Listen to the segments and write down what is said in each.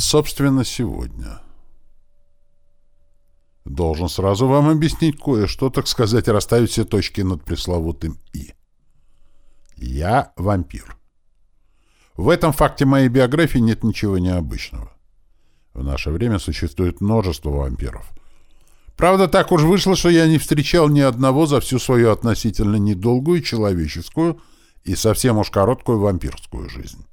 собственно, сегодня? Должен сразу вам объяснить кое-что, так сказать, расставить все точки над пресловутым «и». Я вампир. В этом факте моей биографии нет ничего необычного. В наше время существует множество вампиров. Правда, так уж вышло, что я не встречал ни одного за всю свою относительно недолгую человеческую и совсем уж короткую вампирскую жизнь.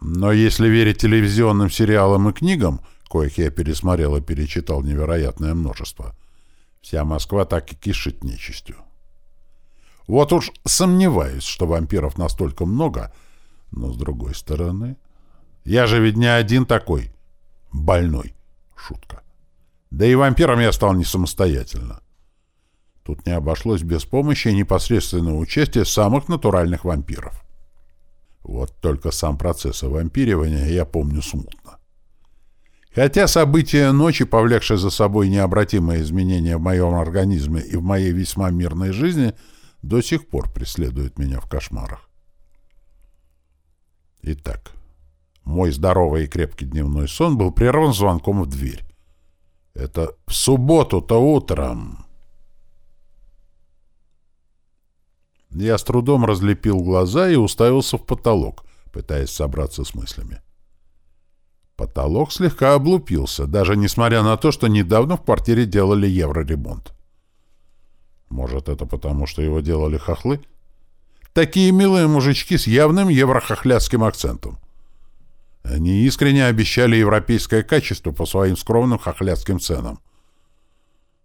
Но если верить телевизионным сериалам и книгам, коих я пересмотрел и перечитал невероятное множество, вся Москва так и кишит нечистью. Вот уж сомневаюсь, что вампиров настолько много, но с другой стороны... Я же ведь не один такой больной. Шутка. Да и вампиром я стал не самостоятельно. Тут не обошлось без помощи и непосредственного участия самых натуральных вампиров. Вот только сам процесс вампиривания я помню смутно. Хотя события ночи, повлекшие за собой необратимые изменения в моем организме и в моей весьма мирной жизни, до сих пор преследуют меня в кошмарах. Итак, мой здоровый и крепкий дневной сон был прерван звонком в дверь. Это в субботу-то утром. Я с трудом разлепил глаза и уставился в потолок, пытаясь собраться с мыслями. Потолок слегка облупился, даже несмотря на то, что недавно в квартире делали евроремонт. Может, это потому, что его делали хохлы? Такие милые мужички с явным еврохохляцким акцентом. Они искренне обещали европейское качество по своим скромным хохляцким ценам.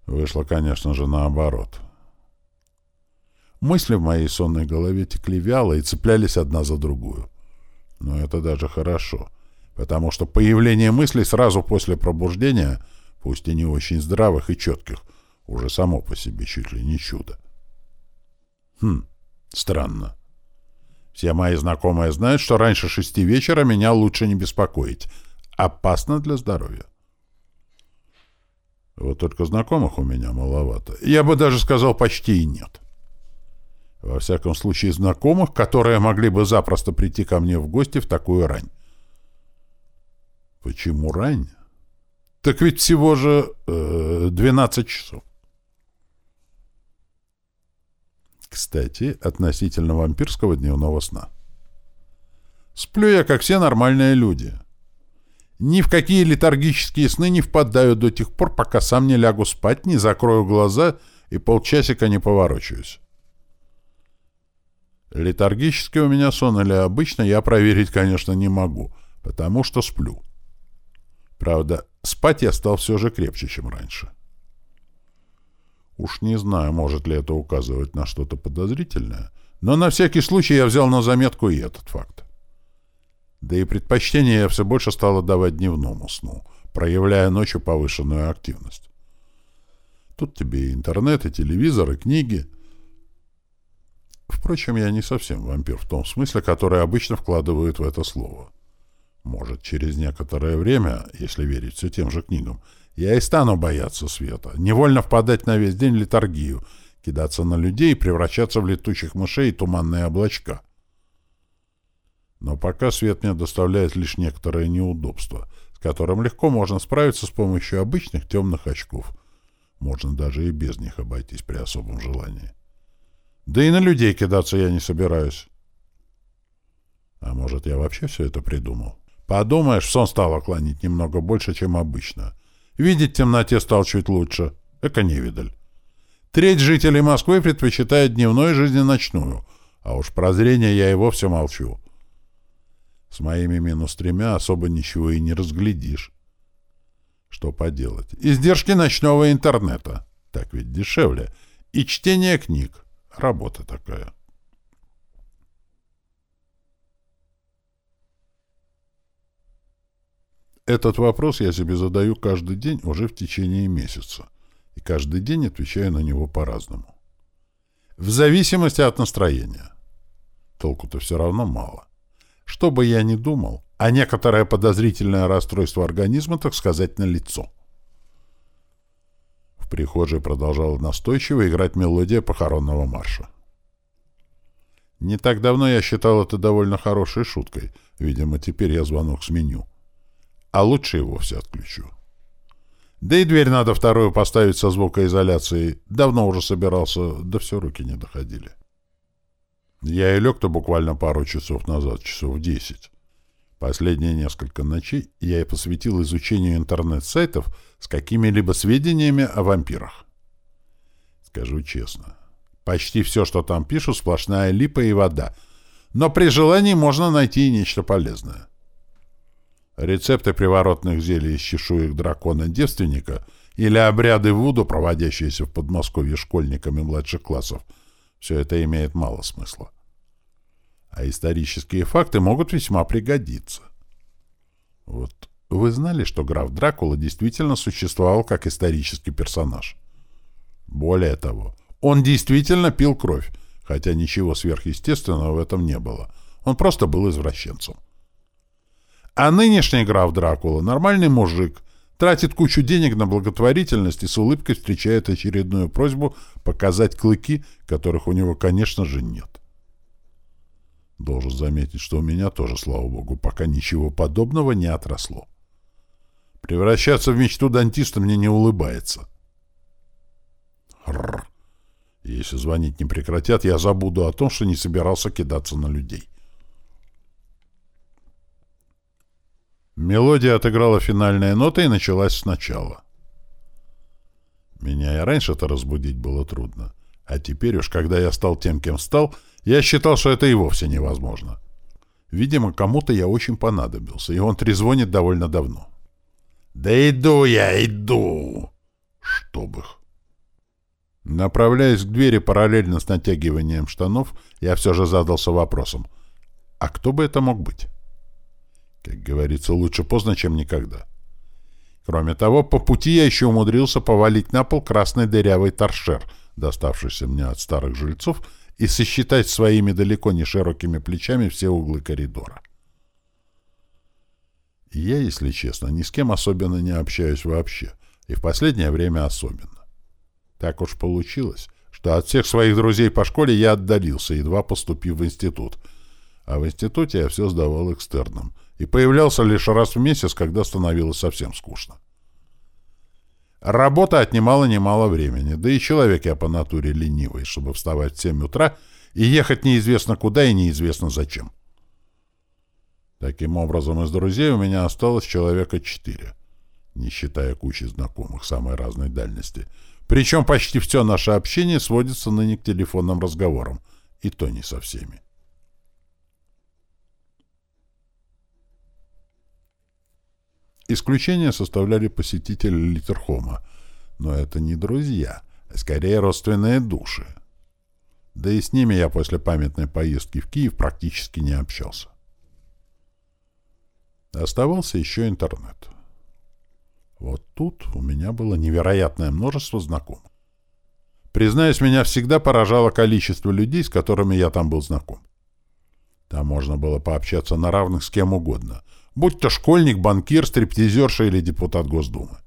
Вышло, конечно же, наоборот. Мысли в моей сонной голове текли вяло и цеплялись одна за другую. Но это даже хорошо, потому что появление мыслей сразу после пробуждения, пусть и не очень здравых и четких, уже само по себе чуть ли не чудо. Хм, странно. Все мои знакомые знают, что раньше шести вечера меня лучше не беспокоить. Опасно для здоровья. Вот только знакомых у меня маловато. Я бы даже сказал, почти и нет. Во всяком случае, знакомых, которые могли бы запросто прийти ко мне в гости в такую рань. Почему рань? Так ведь всего же э, 12 часов. Кстати, относительно вампирского дневного сна. Сплю я, как все нормальные люди. Ни в какие летаргические сны не впадаю до тех пор, пока сам не лягу спать, не закрою глаза и полчасика не поворочаюсь. Летаргический у меня сон или обычно, я проверить, конечно, не могу, потому что сплю. Правда, спать я стал все же крепче, чем раньше. — Уж не знаю, может ли это указывать на что-то подозрительное, но на всякий случай я взял на заметку и этот факт. Да и предпочтение я все больше стал отдавать дневному сну, проявляя ночью повышенную активность. Тут тебе и интернет, и телевизор, и книги. Впрочем, я не совсем вампир в том смысле, который обычно вкладывают в это слово. Может, через некоторое время, если верить все тем же книгам, я и стану бояться света, невольно впадать на весь день литургию, кидаться на людей и превращаться в летучих мышей и туманные облачка. Но пока свет мне доставляет лишь некоторое неудобство, с которым легко можно справиться с помощью обычных темных очков. Можно даже и без них обойтись при особом желании. Да и на людей кидаться я не собираюсь. А может, я вообще все это придумал? Подумаешь, сон стало клонить немного больше, чем обычно. Видеть в темноте стал чуть лучше. Эко-невидаль. Треть жителей Москвы предпочитает дневную жизнь ночную, а уж про зрение я и вовсе молчу. С моими минус тремя особо ничего и не разглядишь. Что поделать? Издержки ночного интернета. Так ведь дешевле. И чтение книг. Работа такая. Этот вопрос я себе задаю каждый день уже в течение месяца. И каждый день отвечаю на него по-разному. В зависимости от настроения. Толку-то все равно мало. Что бы я ни думал, а некоторое подозрительное расстройство организма, так сказать, на лицо. Прихожей продолжала настойчиво играть мелодия похоронного марша. Не так давно я считал это довольно хорошей шуткой. Видимо, теперь я звонок сменю. А лучше и вовсе отключу. Да и дверь надо вторую поставить со звукоизоляцией. Давно уже собирался, да все руки не доходили. Я и лег-то буквально пару часов назад, часов десять. Последние несколько ночей я и посвятил изучению интернет-сайтов с какими-либо сведениями о вампирах. Скажу честно, почти все, что там пишут, сплошная липа и вода. Но при желании можно найти нечто полезное. Рецепты приворотных зелий из чешуек дракона-девственника или обряды Вуду, проводящиеся в Подмосковье школьниками младших классов, все это имеет мало смысла. А исторические факты могут весьма пригодиться. Вот вы знали, что граф Дракула действительно существовал как исторический персонаж? Более того, он действительно пил кровь, хотя ничего сверхъестественного в этом не было. Он просто был извращенцем. А нынешний граф Дракула — нормальный мужик, тратит кучу денег на благотворительность и с улыбкой встречает очередную просьбу показать клыки, которых у него, конечно же, нет. Должен заметить, что у меня тоже, слава богу, пока ничего подобного не отросло. Превращаться в мечту дантиста мне не улыбается. Рррр. Если звонить не прекратят, я забуду о том, что не собирался кидаться на людей. Мелодия отыграла финальные ноты и началась сначала. Меня и раньше-то разбудить было трудно. А теперь уж, когда я стал тем, кем стал, я считал, что это и вовсе невозможно. Видимо, кому-то я очень понадобился, и он трезвонит довольно давно. «Да иду я, иду!» Чтоб их. Направляясь к двери параллельно с натягиванием штанов, я все же задался вопросом. А кто бы это мог быть? Как говорится, лучше поздно, чем никогда. Кроме того, по пути я еще умудрился повалить на пол красный дырявый торшер, доставшийся мне от старых жильцов, и сосчитать своими далеко не широкими плечами все углы коридора. Я, если честно, ни с кем особенно не общаюсь вообще, и в последнее время особенно. Так уж получилось, что от всех своих друзей по школе я отдалился, едва поступив в институт, а в институте я все сдавал экстерном, и появлялся лишь раз в месяц, когда становилось совсем скучно. Работа отнимала немало времени, да и человек я по натуре ленивый, чтобы вставать в 7 утра и ехать неизвестно куда и неизвестно зачем. Таким образом, из друзей у меня осталось человека четыре, не считая кучи знакомых самой разной дальности. Причем почти все наше общение сводится ныне к телефонным разговорам, и то не со всеми. Исключение составляли посетители Литерхома, но это не друзья, а скорее родственные души. Да и с ними я после памятной поездки в Киев практически не общался. Оставался еще интернет. Вот тут у меня было невероятное множество знакомых. Признаюсь, меня всегда поражало количество людей, с которыми я там был знаком. Там можно было пообщаться на равных с кем угодно — будь то школьник, банкир, стриптизерша или депутат Госдумы.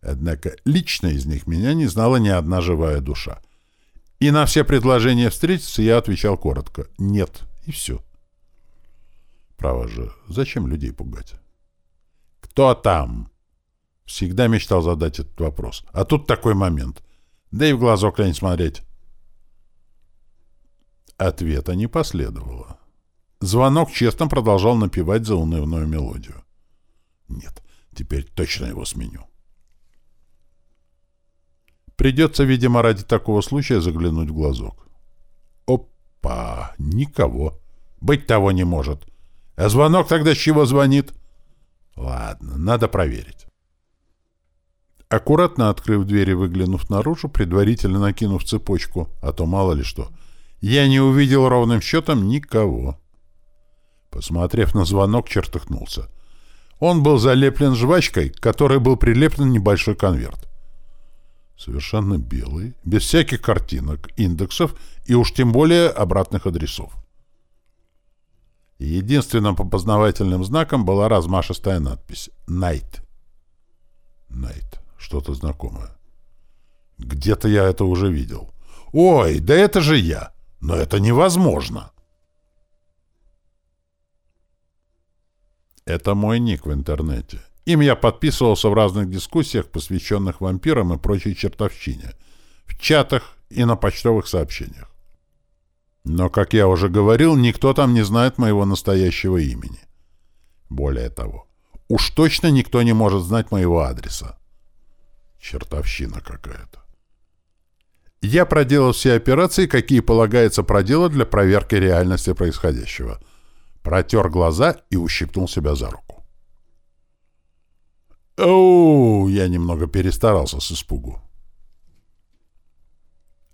Однако лично из них меня не знала ни одна живая душа. И на все предложения встретиться я отвечал коротко «нет» и все. Право же, зачем людей пугать? «Кто там?» Всегда мечтал задать этот вопрос. А тут такой момент. Да и в глазок лень смотреть. Ответа не последовало. Звонок честно продолжал напевать заунывную мелодию. Нет, теперь точно его сменю. Придется, видимо, ради такого случая заглянуть в глазок. Опа! Никого. Быть того не может. А звонок тогда с чего звонит? Ладно, надо проверить. Аккуратно открыв дверь и выглянув наружу, предварительно накинув цепочку, а то мало ли что, я не увидел ровным счетом никого. Посмотрев на звонок, чертыхнулся. Он был залеплен жвачкой, к которой был прилеплен небольшой конверт. Совершенно белый, без всяких картинок, индексов и уж тем более обратных адресов. Единственным попознавательным знаком была размашистая надпись «Найт». «Найт». Что-то знакомое. Где-то я это уже видел. «Ой, да это же я!» Но это невозможно. Это мой ник в интернете. Им я подписывался в разных дискуссиях, посвященных вампирам и прочей чертовщине, в чатах и на почтовых сообщениях. Но, как я уже говорил, никто там не знает моего настоящего имени. Более того, уж точно никто не может знать моего адреса. Чертовщина какая-то. Я проделал все операции, какие полагается проделать для проверки реальности происходящего. Протер глаза и ущипнул себя за руку. Оу, я немного перестарался с испугу.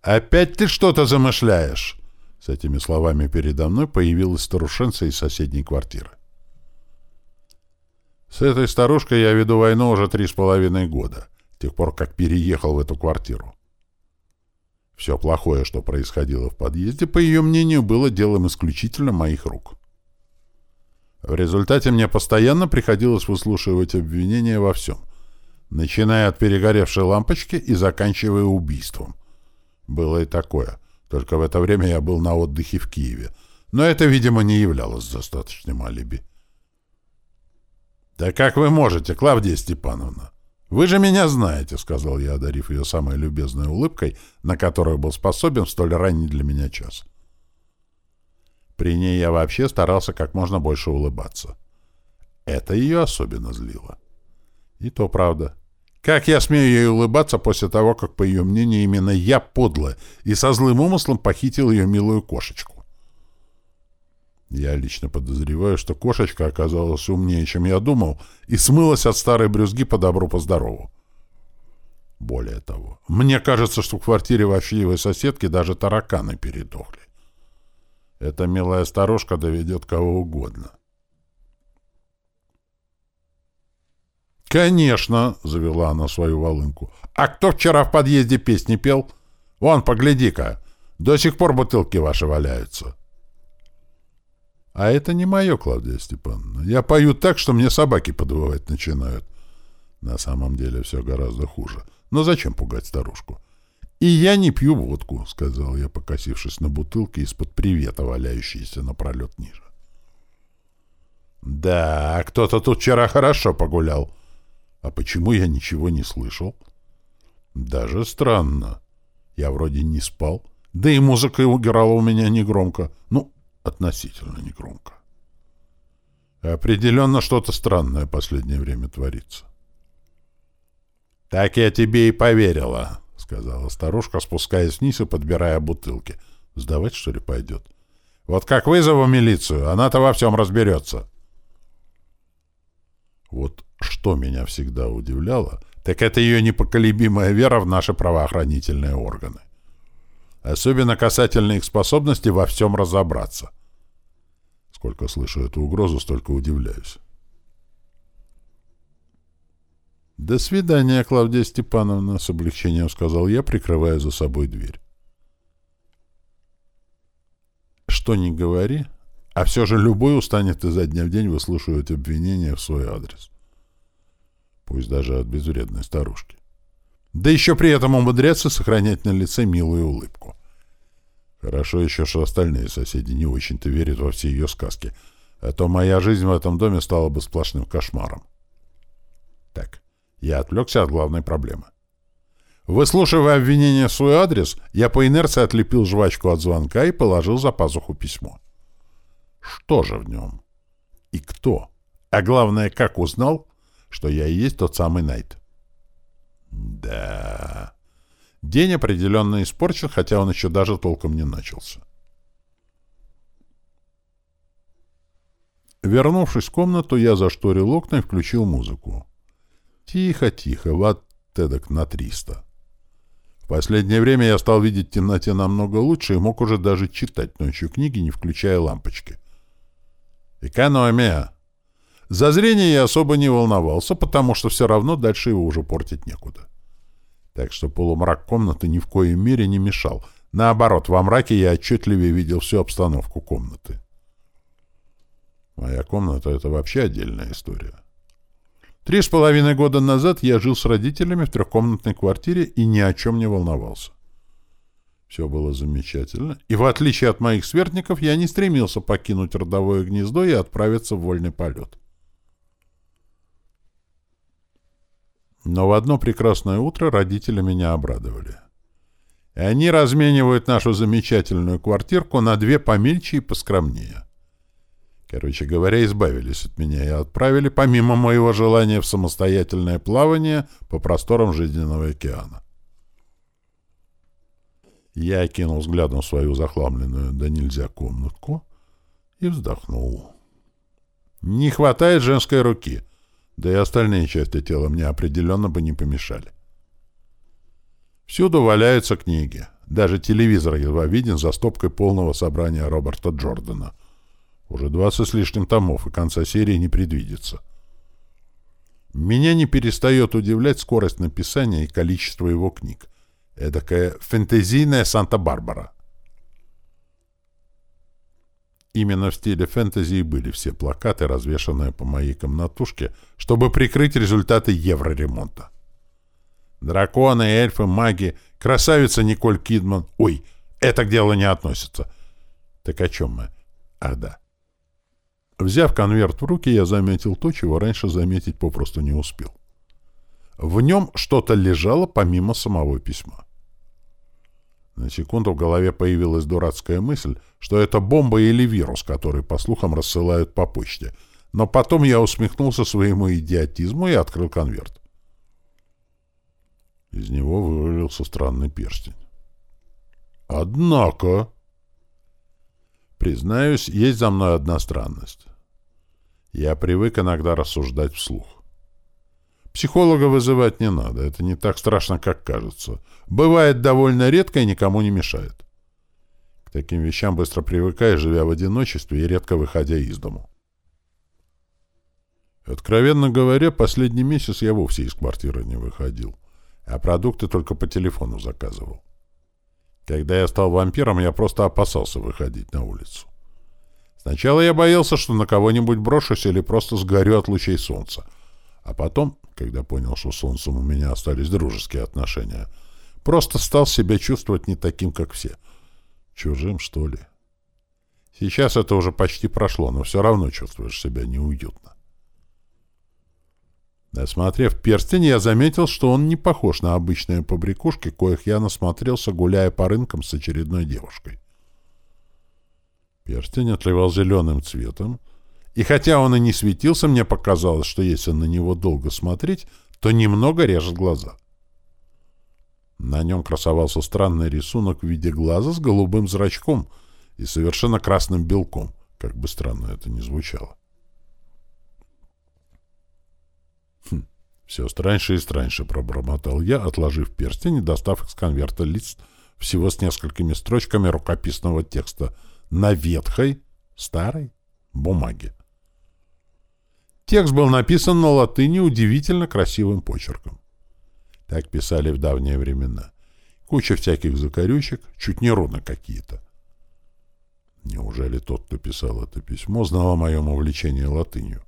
«Опять ты что-то замышляешь?» С этими словами передо мной появилась старушенца из соседней квартиры. С этой старушкой я веду войну уже три с половиной года, с тех пор, как переехал в эту квартиру. Все плохое, что происходило в подъезде, по ее мнению, было делом исключительно моих рук. В результате мне постоянно приходилось выслушивать обвинения во всем, начиная от перегоревшей лампочки и заканчивая убийством. Было и такое, только в это время я был на отдыхе в Киеве, но это, видимо, не являлось достаточным алиби. «Да как вы можете, Клавдия Степановна? Вы же меня знаете», — сказал я, одарив ее самой любезной улыбкой, на которую был способен в столь ранний для меня час. При ней я вообще старался как можно больше улыбаться. Это ее особенно злило. И то правда. Как я смею ей улыбаться после того, как, по ее мнению, именно я подло и со злым умыслом похитил ее милую кошечку? Я лично подозреваю, что кошечка оказалась умнее, чем я думал, и смылась от старой брюзги по добру, по здорову. Более того, мне кажется, что в квартире вошливой соседки даже тараканы передохли. Эта милая старушка доведет кого угодно. «Конечно!» — завела она свою волынку. «А кто вчера в подъезде песни пел? Вон, погляди-ка! До сих пор бутылки ваши валяются!» А это не мое, Клавдия Степановна. Я пою так, что мне собаки подвывать начинают. На самом деле все гораздо хуже. Но зачем пугать старушку? И я не пью водку, сказал я, покосившись на бутылке из-под привета, валяющейся напролет ниже. Да, кто-то тут вчера хорошо погулял. А почему я ничего не слышал? Даже странно. Я вроде не спал. Да и музыка играла у меня негромко. Ну, относительно негромко. Определенно что-то странное последнее время творится. «Так я тебе и поверила», — сказала старушка, спускаясь вниз и подбирая бутылки. «Сдавать, что ли, пойдет? Вот как вызову милицию, она-то во всем разберется». Вот что меня всегда удивляло, так это ее непоколебимая вера в наши правоохранительные органы. Особенно касательно их способности во всем разобраться. Сколько слышу эту угрозу, столько удивляюсь. «До свидания, Клавдия Степановна», — с облегчением сказал я, прикрывая за собой дверь. Что ни говори, а все же любой устанет изо дня в день выслушивать обвинения в свой адрес. Пусть даже от безвредной старушки. Да еще при этом умудряться сохранять на лице милую улыбку. Хорошо еще, что остальные соседи не очень-то верят во все ее сказки, а то моя жизнь в этом доме стала бы сплошным кошмаром. Так, я отвлекся от главной проблемы. Выслушивая обвинение в свой адрес, я по инерции отлепил жвачку от звонка и положил за пазуху письмо. Что же в нем? И кто? А главное, как узнал, что я и есть тот самый Найт? Да... День определенно испорчен, хотя он еще даже толком не начался. Вернувшись в комнату, я зашторил окна и включил музыку. Тихо-тихо, ватт эдак на триста. В последнее время я стал видеть в темноте намного лучше и мог уже даже читать ночью книги, не включая лампочки. Экономия! За зрение я особо не волновался, потому что все равно дальше его уже портить некуда так что полумрак комнаты ни в коей мере не мешал. Наоборот, во мраке я отчетливее видел всю обстановку комнаты. Моя комната — это вообще отдельная история. Три с половиной года назад я жил с родителями в трехкомнатной квартире и ни о чем не волновался. Все было замечательно, и в отличие от моих сверстников, я не стремился покинуть родовое гнездо и отправиться в вольный полет. Но в одно прекрасное утро родители меня обрадовали. И они разменивают нашу замечательную квартирку на две помельче и поскромнее. Короче говоря, избавились от меня и отправили, помимо моего желания, в самостоятельное плавание по просторам жизненного океана. Я окинул взглядом свою захламленную да нельзя комнатку и вздохнул. Не хватает женской руки, да и остальные части тела мне определенно бы не помешали. Всюду валяются книги. Даже телевизор едва виден за стопкой полного собрания Роберта Джордана. Уже двадцать с лишним томов, и конца серии не предвидится. Меня не перестает удивлять скорость написания и количество его книг. Эдакая фэнтезийная Санта-Барбара. Именно в стиле фэнтези были все плакаты, развешанные по моей комнатушке, чтобы прикрыть результаты евроремонта. Драконы, эльфы, маги, красавица Николь Кидман. Ой, это к делу не относится. Так о чем мы? Ах да. Взяв конверт в руки, я заметил то, чего раньше заметить попросту не успел. В нем что-то лежало помимо самого письма. На секунду в голове появилась дурацкая мысль, что это бомба или вирус, который, по слухам, рассылают по почте. Но потом я усмехнулся своему идиотизму и открыл конверт. Из него вывалился странный перстень. Однако... Признаюсь, есть за мной одна странность. Я привык иногда рассуждать вслух. Психолога вызывать не надо, это не так страшно, как кажется. Бывает довольно редко и никому не мешает. К таким вещам быстро привыкаешь, живя в одиночестве и редко выходя из дому. Откровенно говоря, последний месяц я вовсе из квартиры не выходил, а продукты только по телефону заказывал. Когда я стал вампиром, я просто опасался выходить на улицу. Сначала я боялся, что на кого-нибудь брошусь или просто сгорю от лучей солнца. А потом когда понял, что с Солнцем у меня остались дружеские отношения. Просто стал себя чувствовать не таким, как все. Чужим, что ли? Сейчас это уже почти прошло, но все равно чувствуешь себя неуютно. Осмотрев перстень, я заметил, что он не похож на обычные побрякушки, коих я насмотрелся, гуляя по рынкам с очередной девушкой. Перстень отливал зеленым цветом, и хотя он и не светился, мне показалось, что если на него долго смотреть, то немного режет глаза. На нем красовался странный рисунок в виде глаза с голубым зрачком и совершенно красным белком, как бы странно это ни звучало. Хм, все страньше и страньше пробормотал я, отложив перстень и достав из конверта лист всего с несколькими строчками рукописного текста на ветхой, старой бумаге. Текст был написан на латыни удивительно красивым почерком. Так писали в давние времена. Куча всяких закорючек, чуть не руны какие-то. Неужели тот, кто писал это письмо, знал о моем увлечении латынью?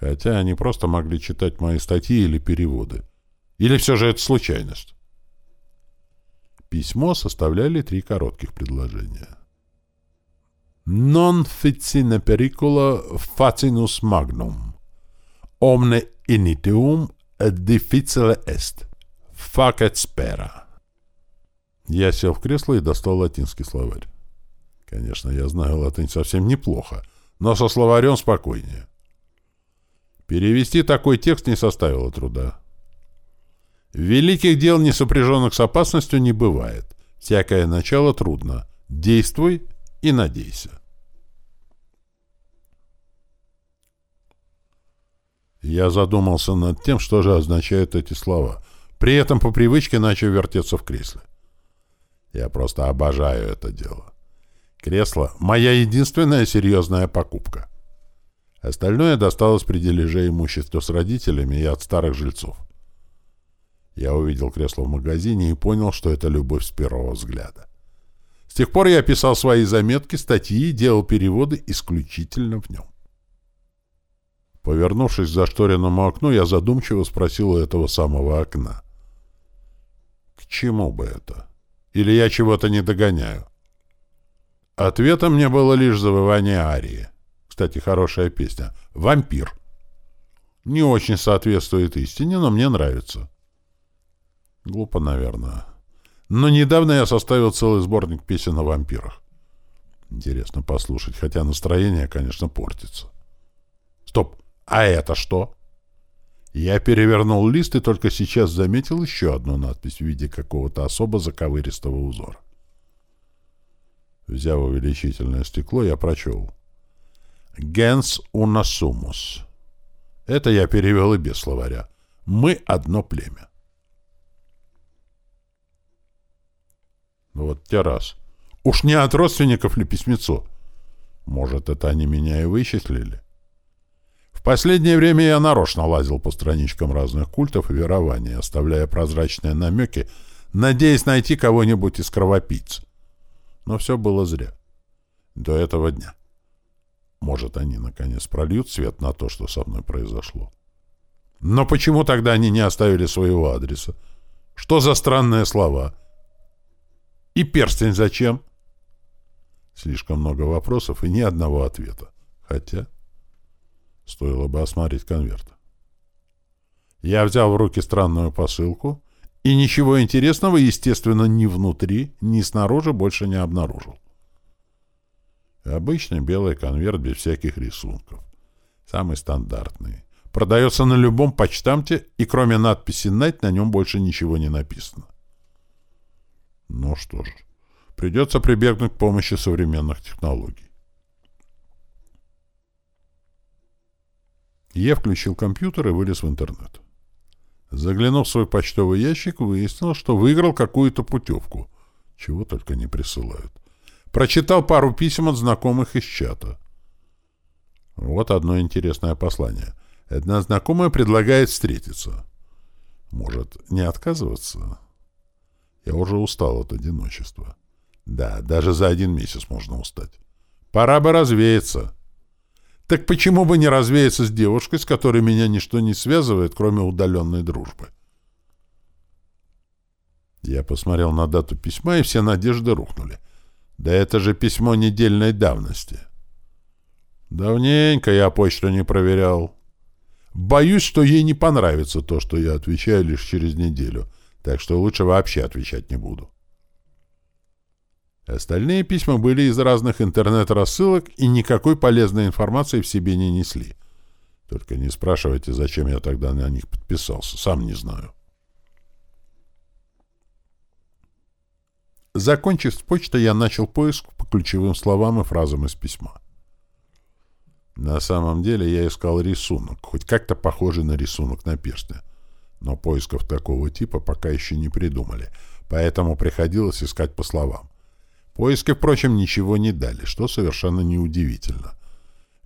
Хотя они просто могли читать мои статьи или переводы. Или все же это случайность? Письмо составляли три коротких предложения. non ficine pericula facinus magnum. Omne initium difficile est. Facet spera. Я сел в кресло и достал латинский словарь. Конечно, я знаю латынь совсем неплохо, но со словарем спокойнее. Перевести такой текст не составило труда. Великих дел, не сопряженных с опасностью, не бывает. Всякое начало трудно. Действуй и надейся. Я задумался над тем, что же означают эти слова. При этом по привычке начал вертеться в кресле. Я просто обожаю это дело. Кресло — моя единственная серьезная покупка. Остальное досталось при дележе имущества с родителями и от старых жильцов. Я увидел кресло в магазине и понял, что это любовь с первого взгляда. С тех пор я писал свои заметки, статьи и делал переводы исключительно в нем. Повернувшись к зашторенному окну, я задумчиво спросил у этого самого окна. К чему бы это? Или я чего-то не догоняю? Ответом мне было лишь завывание арии. Кстати, хорошая песня. «Вампир». Не очень соответствует истине, но мне нравится. Глупо, наверное. Но недавно я составил целый сборник песен о вампирах. Интересно послушать, хотя настроение, конечно, портится. Стоп, а это что? Я перевернул лист и только сейчас заметил еще одну надпись в виде какого-то особо заковыристого узора. Взяв увеличительное стекло, я прочел. «Генс унасумус». Это я перевел и без словаря. «Мы одно племя». Вот те раз. Уж не от родственников ли письмецо? Может, это они меня и вычислили? В последнее время я нарочно лазил по страничкам разных культов и верований, оставляя прозрачные намеки, надеясь найти кого-нибудь из кровопийц. Но все было зря. До этого дня. Может, они, наконец, прольют свет на то, что со мной произошло. Но почему тогда они не оставили своего адреса? Что за странные слова? И перстень зачем? Слишком много вопросов и ни одного ответа. Хотя... Стоило бы осмотреть конверт. Я взял в руки странную посылку и ничего интересного, естественно, ни внутри, ни снаружи больше не обнаружил. Обычный белый конверт без всяких рисунков. Самый стандартный. Продается на любом почтамте, и кроме надписи «Найт» на нем больше ничего не написано. Ну что ж, придется прибегнуть к помощи современных технологий. Я включил компьютер и вылез в интернет. Заглянув в свой почтовый ящик, выяснил, что выиграл какую-то путевку. Чего только не присылают. Прочитал пару писем от знакомых из чата. Вот одно интересное послание. Одна знакомая предлагает встретиться. Может, не отказываться? Я уже устал от одиночества. Да, даже за один месяц можно устать. Пора бы развеяться. Так почему бы не развеяться с девушкой, с которой меня ничто не связывает, кроме удаленной дружбы? Я посмотрел на дату письма, и все надежды рухнули. Да это же письмо недельной давности. Давненько я почту не проверял. Боюсь, что ей не понравится то, что я отвечаю лишь через неделю, так что лучше вообще отвечать не буду. Остальные письма были из разных интернет-рассылок и никакой полезной информации в себе не несли. Только не спрашивайте, зачем я тогда на них подписался, сам не знаю. Закончив с почтой, я начал поиск по ключевым словам и фразам из письма. На самом деле я искал рисунок, хоть как-то похожий на рисунок на перстне. Но поисков такого типа пока еще не придумали, поэтому приходилось искать по словам. Поиски, впрочем, ничего не дали, что совершенно неудивительно.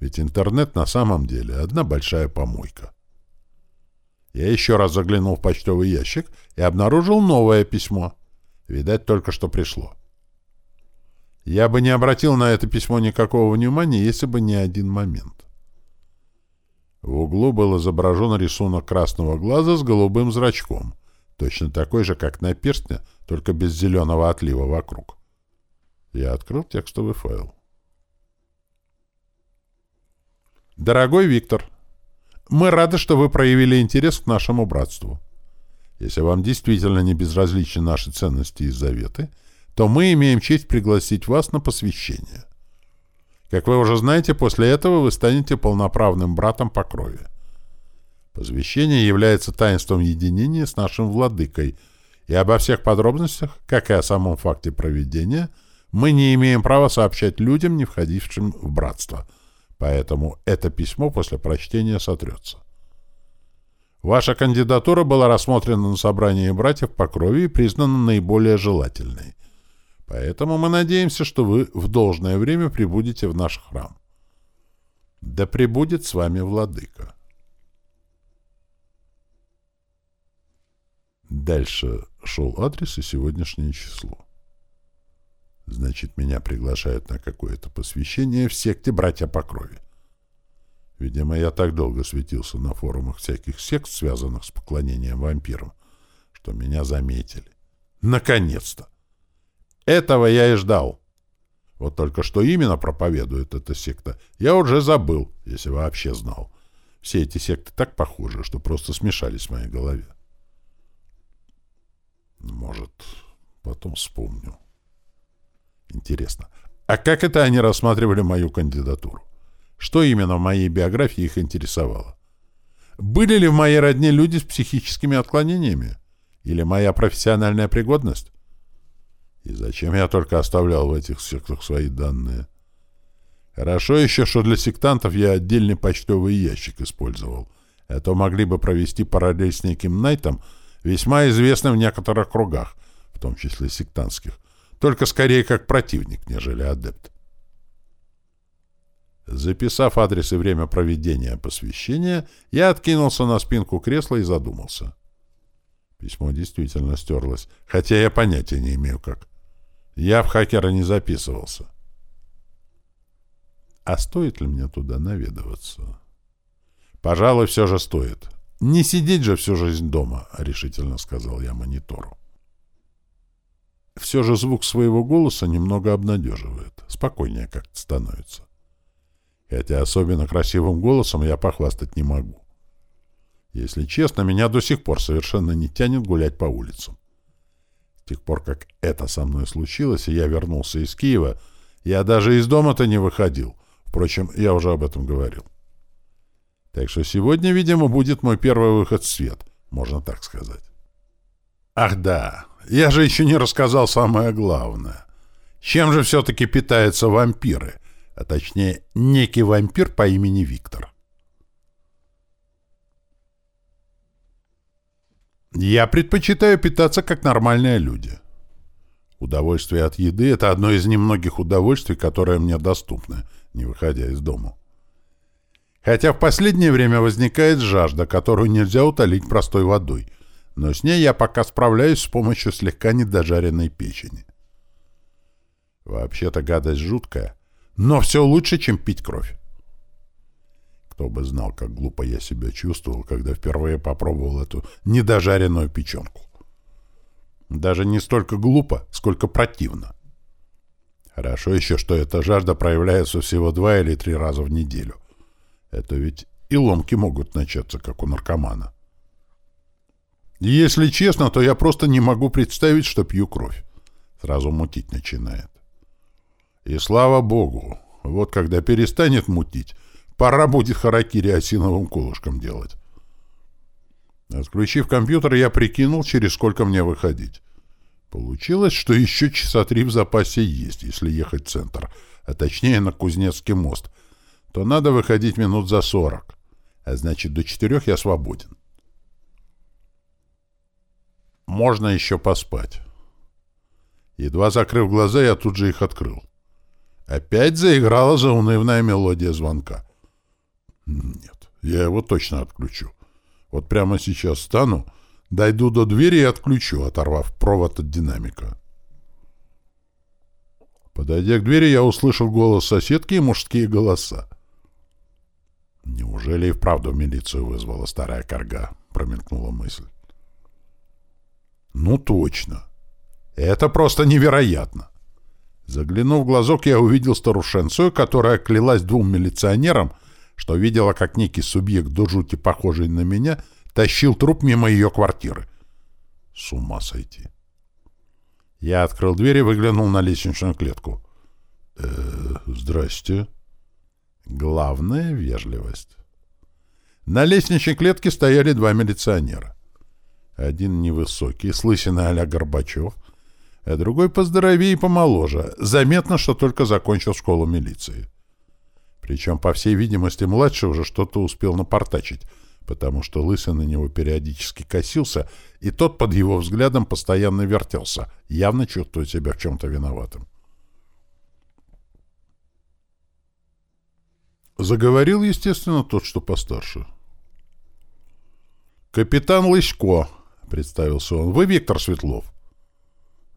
Ведь интернет на самом деле одна большая помойка. Я еще раз заглянул в почтовый ящик и обнаружил новое письмо. Видать, только что пришло. Я бы не обратил на это письмо никакого внимания, если бы не один момент. В углу был изображен рисунок красного глаза с голубым зрачком, точно такой же, как на перстне, только без зеленого отлива вокруг. Я открыл текстовый файл. Дорогой Виктор, мы рады, что вы проявили интерес к нашему братству. Если вам действительно не безразличны наши ценности и заветы, то мы имеем честь пригласить вас на посвящение. Как вы уже знаете, после этого вы станете полноправным братом по крови. Посвящение является таинством единения с нашим владыкой, и обо всех подробностях, как и о самом факте проведения – мы не имеем права сообщать людям, не входившим в братство. Поэтому это письмо после прочтения сотрется. Ваша кандидатура была рассмотрена на собрании братьев по крови и признана наиболее желательной. Поэтому мы надеемся, что вы в должное время прибудете в наш храм. Да пребудет с вами владыка. Дальше шел адрес и сегодняшнее число. Значит, меня приглашают на какое-то посвящение в секте «Братья по крови». Видимо, я так долго светился на форумах всяких сект, связанных с поклонением вампирам, что меня заметили. Наконец-то! Этого я и ждал. Вот только что именно проповедует эта секта, я уже забыл, если вообще знал. Все эти секты так похожи, что просто смешались в моей голове. Может, потом вспомню. Интересно, а как это они рассматривали мою кандидатуру? Что именно в моей биографии их интересовало? Были ли в моей родне люди с психическими отклонениями? Или моя профессиональная пригодность? И зачем я только оставлял в этих сектах свои данные? Хорошо еще, что для сектантов я отдельный почтовый ящик использовал. А то могли бы провести параллель с неким Найтом, весьма известным в некоторых кругах, в том числе сектантских, только скорее как противник, нежели адепт. Записав адрес и время проведения посвящения, я откинулся на спинку кресла и задумался. Письмо действительно стерлось, хотя я понятия не имею как. Я в хакера не записывался. А стоит ли мне туда наведываться? Пожалуй, все же стоит. Не сидеть же всю жизнь дома, решительно сказал я монитору. Все же звук своего голоса немного обнадеживает. Спокойнее как-то становится. Хотя особенно красивым голосом я похвастать не могу. Если честно, меня до сих пор совершенно не тянет гулять по улицам. С тех пор, как это со мной случилось, и я вернулся из Киева, я даже из дома-то не выходил. Впрочем, я уже об этом говорил. Так что сегодня, видимо, будет мой первый выход в свет, можно так сказать. Ах да, я же еще не рассказал самое главное. Чем же все-таки питаются вампиры? А точнее, некий вампир по имени Виктор. Я предпочитаю питаться как нормальные люди. Удовольствие от еды — это одно из немногих удовольствий, которое мне доступно, не выходя из дома. Хотя в последнее время возникает жажда, которую нельзя утолить простой водой, но с ней я пока справляюсь с помощью слегка недожаренной печени. Вообще-то гадость жуткая, но все лучше, чем пить кровь. Кто бы знал, как глупо я себя чувствовал, когда впервые попробовал эту недожаренную печенку. Даже не столько глупо, сколько противно. Хорошо еще, что эта жажда проявляется всего два или три раза в неделю. Это ведь и ломки могут начаться, как у наркомана. Если честно, то я просто не могу представить, что пью кровь. Сразу мутить начинает. И слава богу, вот когда перестанет мутить, Пора будет харакири осиновым колышком делать. Отключив компьютер, я прикинул, через сколько мне выходить. Получилось, что еще часа три в запасе есть, если ехать в центр, а точнее на Кузнецкий мост, то надо выходить минут за сорок, а значит, до четырех я свободен. Можно еще поспать. Едва закрыв глаза, я тут же их открыл. Опять заиграла заунывная мелодия звонка. Нет, я его точно отключу. Вот прямо сейчас встану, дойду до двери и отключу, оторвав провод от динамика. Подойдя к двери, я услышал голос соседки и мужские голоса. «Неужели и вправду милицию вызвала старая корга?» — промелькнула мысль. «Ну точно. Это просто невероятно!» Заглянув в глазок, я увидел старушенцию, которая клялась двум милиционерам, что видела, как некий субъект до жути похожий на меня тащил труп мимо ее квартиры. С ума сойти. Я открыл дверь и выглянул на лестничную клетку. «Э, здрасте. Главная вежливость. На лестничной клетке стояли два милиционера. Один невысокий, с лысиной а Горбачев, а другой поздоровее и помоложе. Заметно, что только закончил школу милиции. Причем, по всей видимости, младший уже что-то успел напортачить, потому что Лысый на него периодически косился, и тот под его взглядом постоянно вертелся, явно чувствуя себя в чем-то виноватым. Заговорил, естественно, тот, что постарше. «Капитан Лысько», — представился он, — «вы Виктор Светлов».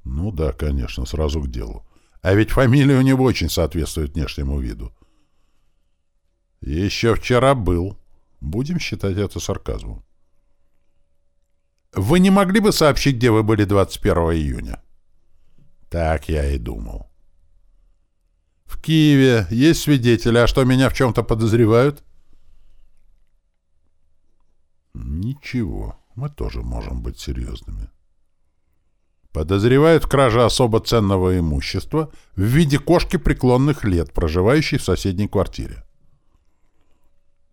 «Ну да, конечно, сразу к делу. А ведь фамилия у него очень соответствует внешнему виду. Еще вчера был. Будем считать это сарказмом. Вы не могли бы сообщить, где вы были 21 июня? Так я и думал. В Киеве есть свидетели, а что меня в чем-то подозревают? Ничего, мы тоже можем быть серьезными. Подозревают в краже особо ценного имущества в виде кошки преклонных лет, проживающей в соседней квартире.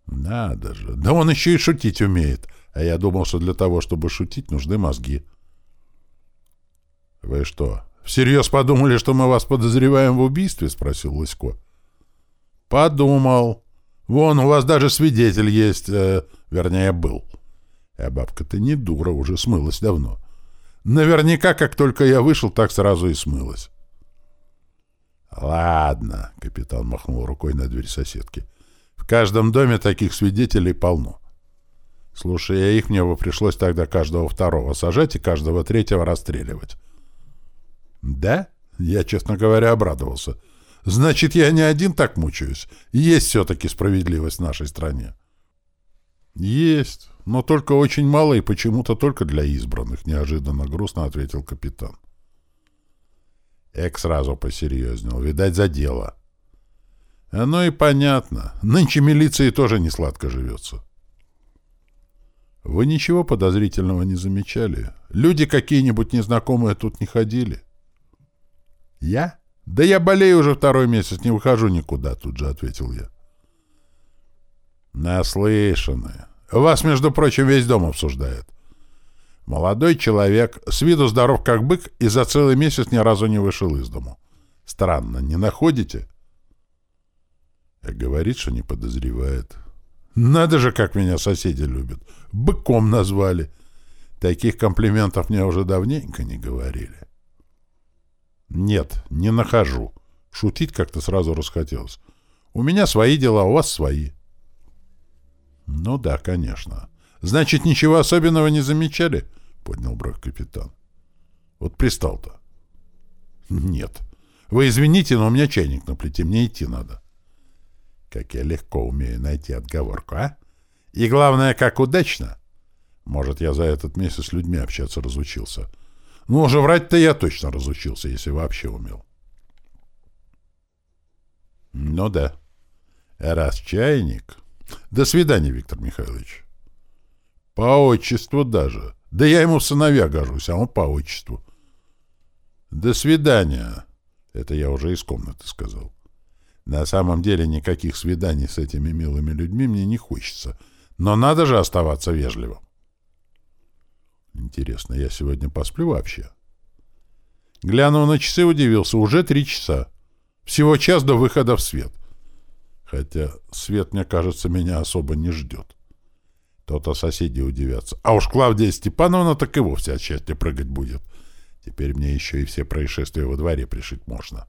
Надо же, да он еще и шутить умеет, а я думал, что для того, чтобы шутить, нужны мозги. Вы что, «Всерьез подумали, что мы вас подозреваем в убийстве?» — спросил Лысько. «Подумал. Вон, у вас даже свидетель есть, э, вернее, был. А бабка-то не дура, уже смылась давно. Наверняка, как только я вышел, так сразу и смылась». «Ладно», — капитан махнул рукой на дверь соседки. «В каждом доме таких свидетелей полно. Слушая их, мне бы пришлось тогда каждого второго сажать и каждого третьего расстреливать. «Да?» — я, честно говоря, обрадовался. «Значит, я не один так мучаюсь. Есть все-таки справедливость в нашей стране». «Есть, но только очень мало и почему-то только для избранных», — неожиданно грустно ответил капитан. Эк сразу посерьезнел. Видать, за дело. Оно и понятно. Нынче милиции тоже не сладко живется. Вы ничего подозрительного не замечали? Люди какие-нибудь незнакомые тут не ходили? «Я? Да я болею уже второй месяц, не выхожу никуда», — тут же ответил я. «Наслышаны. Вас, между прочим, весь дом обсуждает. Молодой человек, с виду здоров как бык, и за целый месяц ни разу не вышел из дому. Странно, не находите?» Говорит, что не подозревает. «Надо же, как меня соседи любят. Быком назвали. Таких комплиментов мне уже давненько не говорили». «Нет, не нахожу». Шутить как-то сразу расхотелось. «У меня свои дела, у вас свои». «Ну да, конечно. Значит, ничего особенного не замечали?» — поднял бровь капитан. «Вот пристал-то». «Нет. Вы извините, но у меня чайник на плите, мне идти надо». «Как я легко умею найти отговорку, а? И главное, как удачно!» «Может, я за этот месяц с людьми общаться разучился». Ну, уже врать-то я точно разучился, если вообще умел. Ну да. Раз чайник... До свидания, Виктор Михайлович. По отчеству даже. Да я ему в сыновья гожусь, а он по отчеству. До свидания. Это я уже из комнаты сказал. На самом деле никаких свиданий с этими милыми людьми мне не хочется. Но надо же оставаться вежливым. Интересно, я сегодня посплю вообще? Глянув на часы, удивился. Уже три часа. Всего час до выхода в свет. Хотя свет, мне кажется, меня особо не ждет. То-то соседи удивятся. А уж Клавдия Степановна так и вовсе от прыгать будет. Теперь мне еще и все происшествия во дворе пришить можно.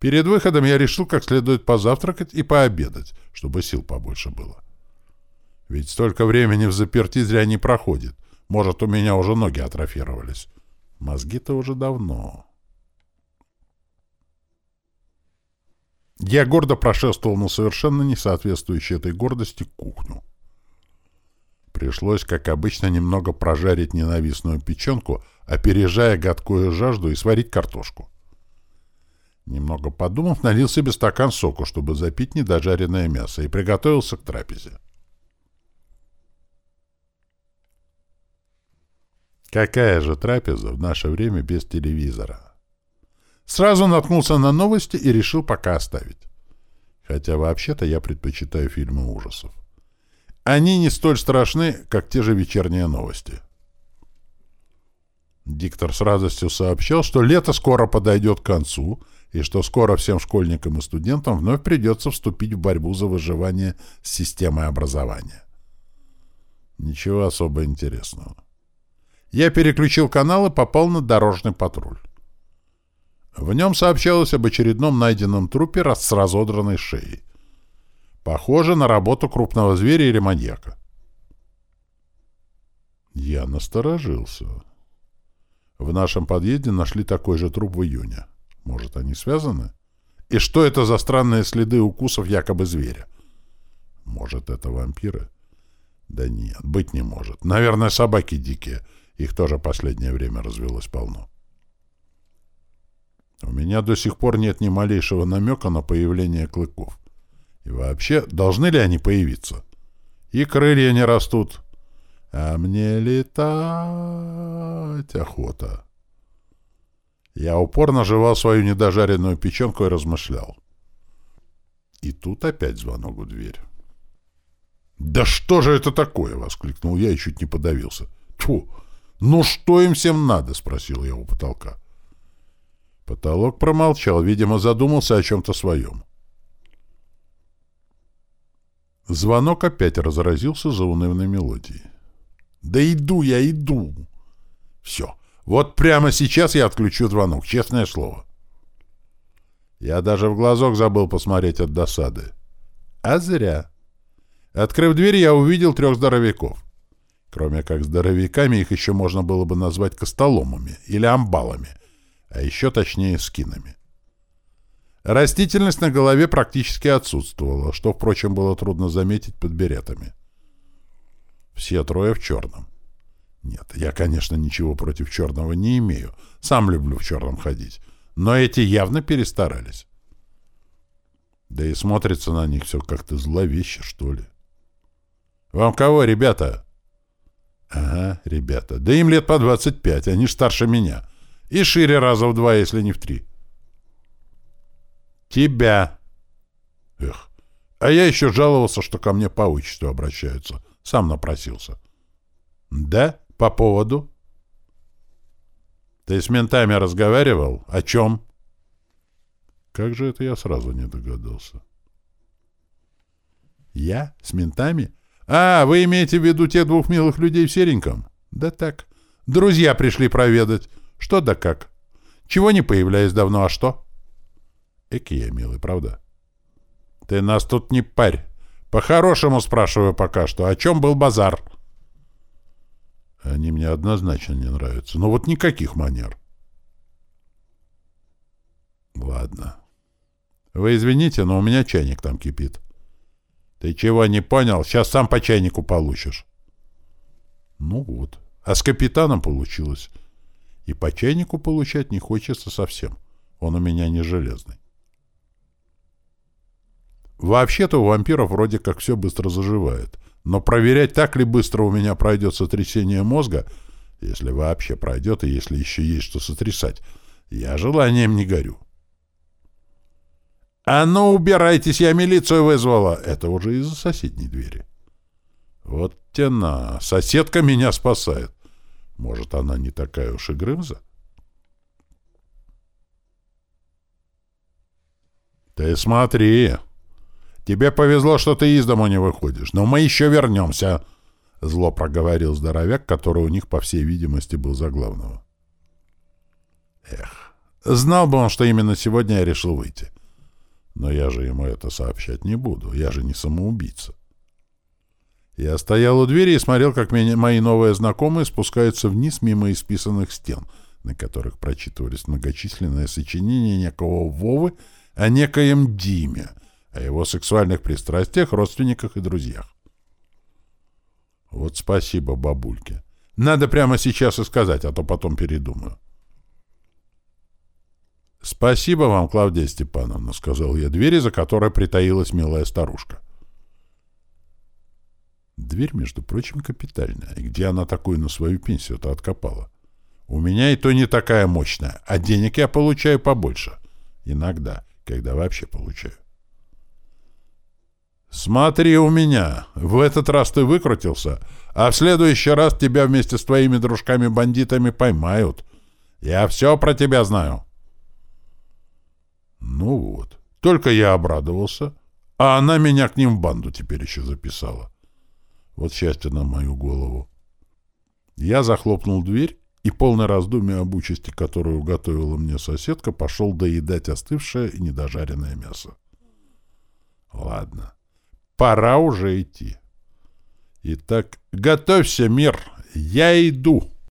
Перед выходом я решил как следует позавтракать и пообедать, чтобы сил побольше было. Ведь столько времени в заперти зря не проходит. Может, у меня уже ноги атрофировались. Мозги-то уже давно. Я гордо прошествовал на совершенно не соответствующей этой гордости кухню. Пришлось, как обычно, немного прожарить ненавистную печенку, опережая гадкую жажду и сварить картошку. Немного подумав, налил себе стакан соку, чтобы запить недожаренное мясо, и приготовился к трапезе. Какая же трапеза в наше время без телевизора? Сразу наткнулся на новости и решил пока оставить. Хотя вообще-то я предпочитаю фильмы ужасов. Они не столь страшны, как те же вечерние новости. Диктор с радостью сообщал, что лето скоро подойдет к концу, и что скоро всем школьникам и студентам вновь придется вступить в борьбу за выживание с системой образования. Ничего особо интересного. Я переключил канал и попал на дорожный патруль. В нем сообщалось об очередном найденном трупе с разодранной шеей. Похоже на работу крупного зверя или маньяка. Я насторожился. В нашем подъезде нашли такой же труп в июне. Может, они связаны? И что это за странные следы укусов якобы зверя? Может, это вампиры? Да нет, быть не может. Наверное, собаки дикие — их тоже последнее время развелось полно. У меня до сих пор нет ни малейшего намека на появление клыков. И вообще, должны ли они появиться? И крылья не растут. А мне летать охота. Я упорно жевал свою недожаренную печенку и размышлял. И тут опять звонок у двери. «Да что же это такое?» — воскликнул я и чуть не подавился. «Тьфу! Ну что им всем надо?» — спросил я у потолка. Потолок промолчал, видимо, задумался о чем-то своем. Звонок опять разразился заунывной мелодией. «Да иду я, иду!» «Все, вот прямо сейчас я отключу звонок, честное слово». Я даже в глазок забыл посмотреть от досады. А зря. Открыв дверь, я увидел трех здоровяков. Кроме как здоровяками, их еще можно было бы назвать костоломами или амбалами, а еще точнее скинами. Растительность на голове практически отсутствовала, что, впрочем, было трудно заметить под беретами. Все трое в черном. Нет, я, конечно, ничего против черного не имею. Сам люблю в черном ходить. Но эти явно перестарались. Да и смотрится на них все как-то зловеще, что ли. «Вам кого, ребята?» «Ага, ребята. Да им лет по 25, они ж старше меня. И шире раза в два, если не в три». «Тебя!» «Эх, а я еще жаловался, что ко мне по отчеству обращаются. Сам напросился». «Да? По поводу?» «Ты с ментами разговаривал? О чем?» Как же это я сразу не догадался? «Я? С ментами? А, вы имеете в виду тех двух милых людей в сереньком?» «Да так. Друзья пришли проведать. Что да как. Чего не появляюсь давно, а что?» «Эки я милый, правда?» «Ты нас тут не парь. По-хорошему спрашиваю пока что. О чем был базар?» Они мне однозначно не нравятся. Но вот никаких манер. Ладно. Вы извините, но у меня чайник там кипит. Ты чего не понял? Сейчас сам по чайнику получишь. Ну вот. А с капитаном получилось. И по чайнику получать не хочется совсем. Он у меня не железный. Вообще-то у вампиров вроде как все быстро заживает. Но проверять, так ли быстро у меня пройдет сотрясение мозга, если вообще пройдет и если еще есть что сотрясать, я желанием не горю. «А ну, убирайтесь, я милицию вызвала!» Это уже из-за соседней двери. Вот тена, соседка меня спасает. Может, она не такая уж и грымза? «Ты смотри!» Тебе повезло, что ты из дому не выходишь, но мы еще вернемся, — зло проговорил здоровяк, который у них, по всей видимости, был за главного. Эх, знал бы он, что именно сегодня я решил выйти. Но я же ему это сообщать не буду, я же не самоубийца. Я стоял у двери и смотрел, как меня, мои новые знакомые спускаются вниз мимо исписанных стен, на которых прочитывались многочисленные сочинения некого Вовы о некоем Диме — о его сексуальных пристрастиях, родственниках и друзьях. Вот спасибо бабульке. Надо прямо сейчас и сказать, а то потом передумаю. «Спасибо вам, Клавдия Степановна», — сказал я двери, за которой притаилась милая старушка. Дверь, между прочим, капитальная. И где она такую на свою пенсию-то откопала? У меня и то не такая мощная, а денег я получаю побольше. Иногда, когда вообще получаю. «Смотри у меня! В этот раз ты выкрутился, а в следующий раз тебя вместе с твоими дружками-бандитами поймают. Я все про тебя знаю». Ну вот, только я обрадовался, а она меня к ним в банду теперь еще записала. Вот счастье на мою голову. Я захлопнул дверь и, полный раздумья об участи, которую готовила мне соседка, пошел доедать остывшее и недожаренное мясо. Ладно. Пора уже идти. Итак, готовься, мир, я иду.